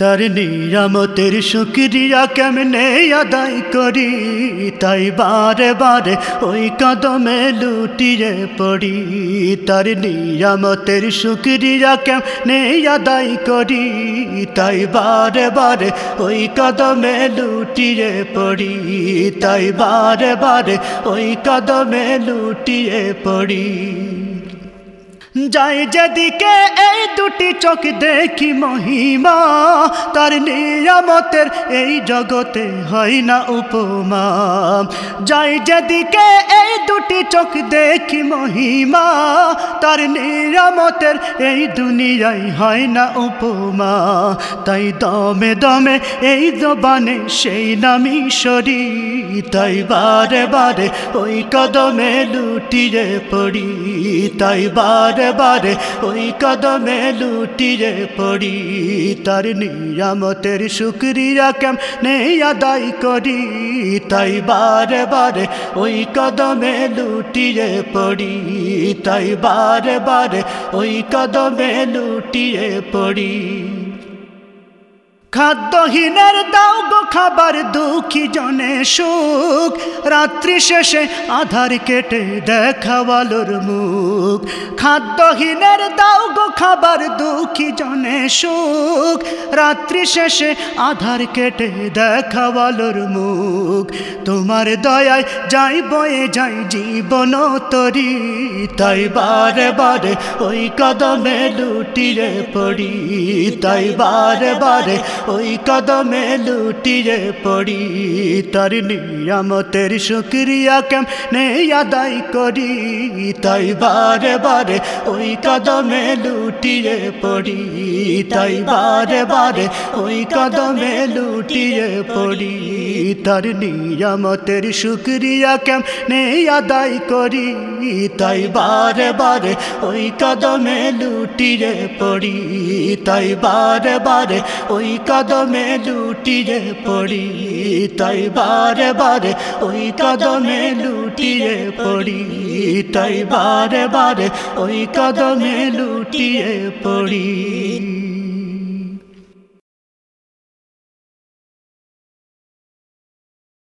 তার নিয়ামতের শুক্রিয়া কেমনে আদায় করি? তাই বারে বারে ওই কদমে লুটিয়ে পড়ি। তার নিয়ামতের শুক্রিয়া কেমনে আদায় করি? তাই বারে বারে ওই কদমে লুটিয়ে পড়ি। তাই বারে বারে ওই কদমে লুটিয়ে পড়ি। যাই যেদিকে এই দুটি চোখ দেখি মহিমা, তার নিয়ামতের এই জগতে হয় না উপমা। যাই যেদিকে এই দুটি চোখ দেখি মহিমা, তার নিয়ামতের এই দুনিয়ায় হয় না উপমা। তাই দমে দমে এই জবানে সেই নামি সরি, তাই বারে বারে ওই কদমে লুটিয়ে পড়ি, তাই বারে বারে বারে ওই কদমে লুটিয়ে পড়ি। তার নিয়ামতের শুক্রিয়া কেম নেই আদায় করি? তাই বারে বারে ওই কদমে লুটিয়ে পড়ি। তাই বারে বারে ওই কদমে লুটিয়ে পড়ি। খাদ্যহীনের গো খাবার দুঃখী জনে সুখ। রাত্রি শেষে আধার কেটে দেখাওয়ালোর মুখ। খাদ্যহীনের দাও খাবার দুঃখী জনে সুখ। রাত্রি শেষে আধার কেটে দেখাওয়ালোর মুখ। তোমার দয়ায় যাই বয়ে যাই জীবন তরি। তাই বারে বারে ওই কদমে লুটিয়ে পড়ি। তাই বারে বারে ওই কদমে লুটিয়ে পড়ি। তার নিয়ামতের শুক্রিয়া কেম নেই আদায় করি? তাই বারে বারে ওই কদমে লুটিয়ে পড়ি, তাই বারে বারে ওই কদমে লুটিয়ে পড়ি। তার নিয়ামতের শুক্রিয়া কেম নেই আদায় করি? তাই বারে বারে ওই কদমে লুটিয়ে পড়ি, তাই বারে বারে ওই কদমে লুটিয়ে পড়ি। তাই বারে বারে ওই কদমে লুটিয়ে পড়ি, তাই বারে বারে ওই কদমে লুটিয়ে পড়ি